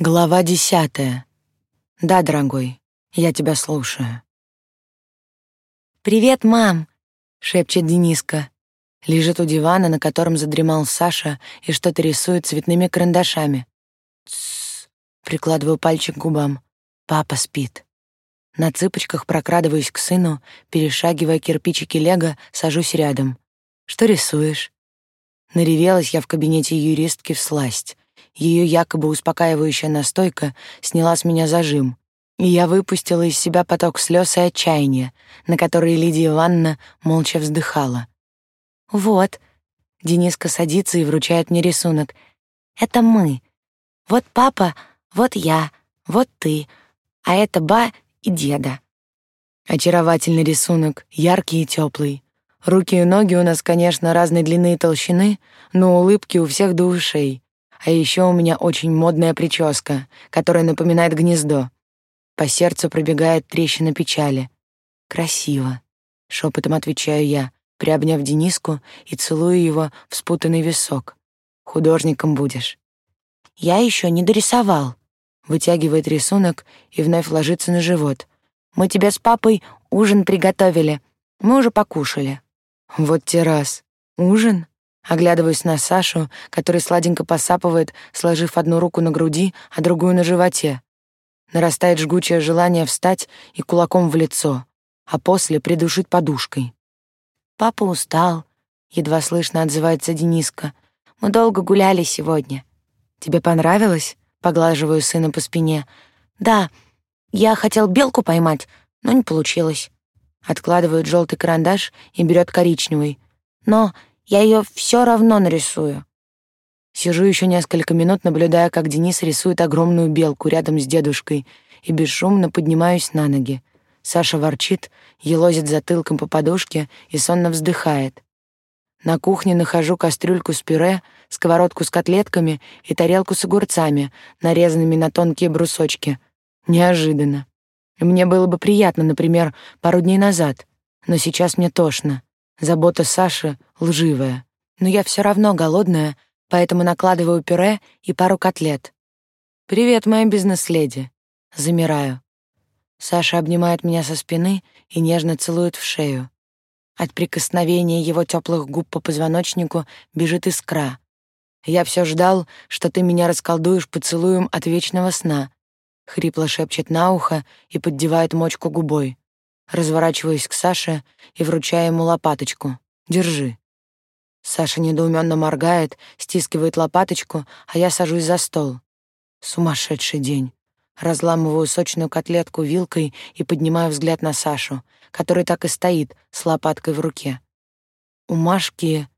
Глава десятая. Да, дорогой, я тебя слушаю. «Привет, мам!» — шепчет Дениска. Лежит у дивана, на котором задремал Саша и что-то рисует цветными карандашами. Тссс. Прикладываю пальчик к губам. Папа спит. На цыпочках прокрадываюсь к сыну, перешагивая кирпичики лего, сажусь рядом. Что рисуешь? Наревелась я в кабинете юристки в сласть. Ее якобы успокаивающая настойка сняла с меня зажим, и я выпустила из себя поток слез и отчаяния, на которые Лидия Ивановна молча вздыхала. «Вот», — Дениска садится и вручает мне рисунок, — «это мы. Вот папа, вот я, вот ты, а это ба и деда». Очаровательный рисунок, яркий и теплый. Руки и ноги у нас, конечно, разной длины и толщины, но улыбки у всех до ушей. А еще у меня очень модная прическа, которая напоминает гнездо. По сердцу пробегает трещина печали. Красиво, шепотом отвечаю я, приобняв Дениску и целую его в спутанный висок. Художником будешь. Я еще не дорисовал. Вытягивает рисунок и вновь ложится на живот. Мы тебе с папой ужин приготовили. Мы уже покушали. Вот те раз. Ужин? Оглядываюсь на Сашу, который сладенько посапывает, сложив одну руку на груди, а другую на животе. Нарастает жгучее желание встать и кулаком в лицо, а после придушить подушкой. «Папа устал», — едва слышно отзывается Дениска. «Мы долго гуляли сегодня». «Тебе понравилось?» — поглаживаю сына по спине. «Да, я хотел белку поймать, но не получилось». Откладывает желтый карандаш и берет коричневый. «Но я ее все равно нарисую. Сижу еще несколько минут, наблюдая, как Денис рисует огромную белку рядом с дедушкой, и бесшумно поднимаюсь на ноги. Саша ворчит, елозит затылком по подушке и сонно вздыхает. На кухне нахожу кастрюльку с пюре, сковородку с котлетками и тарелку с огурцами, нарезанными на тонкие брусочки. Неожиданно. Мне было бы приятно, например, пару дней назад, но сейчас мне тошно. Забота Саши лживая. Но я все равно голодная, поэтому накладываю пюре и пару котлет. «Привет, моя бизнес-леди». Замираю. Саша обнимает меня со спины и нежно целует в шею. От прикосновения его теплых губ по позвоночнику бежит искра. «Я все ждал, что ты меня расколдуешь поцелуем от вечного сна», — хрипло шепчет на ухо и поддевает мочку губой. Разворачиваюсь к Саше и вручаю ему лопаточку. «Держи». Саша недоуменно моргает, стискивает лопаточку, а я сажусь за стол. Сумасшедший день. Разламываю сочную котлетку вилкой и поднимаю взгляд на Сашу, который так и стоит с лопаткой в руке. У Машки...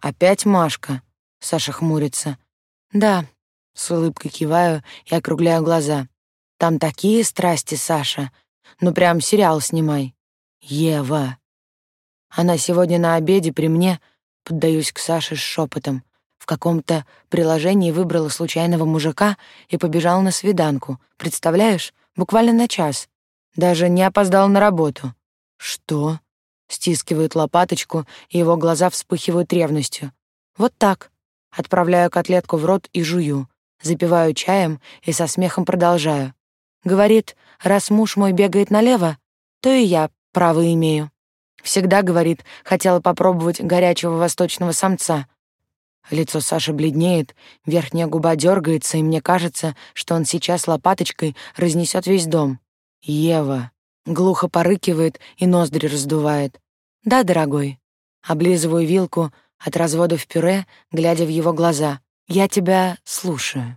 Опять Машка? Саша хмурится. Да, с улыбкой киваю и округляю глаза. Там такие страсти, Саша, ну прям сериал снимай. Ева. Она сегодня на обеде при мне, поддаюсь к Саше с шепотом. В каком-то приложении выбрала случайного мужика и побежала на свиданку. Представляешь? Буквально на час. Даже не опоздал на работу. Что? Стискивает лопаточку, и его глаза вспыхивают ревностью. Вот так. Отправляю котлетку в рот и жую. Запиваю чаем и со смехом продолжаю. Говорит, раз муж мой бегает налево, то и я право имею. Всегда, говорит, хотела попробовать горячего восточного самца. Лицо Саши бледнеет, верхняя губа дергается, и мне кажется, что он сейчас лопаточкой разнесет весь дом. Ева глухо порыкивает и ноздри раздувает. Да, дорогой. Облизываю вилку от развода в пюре, глядя в его глаза. Я тебя слушаю.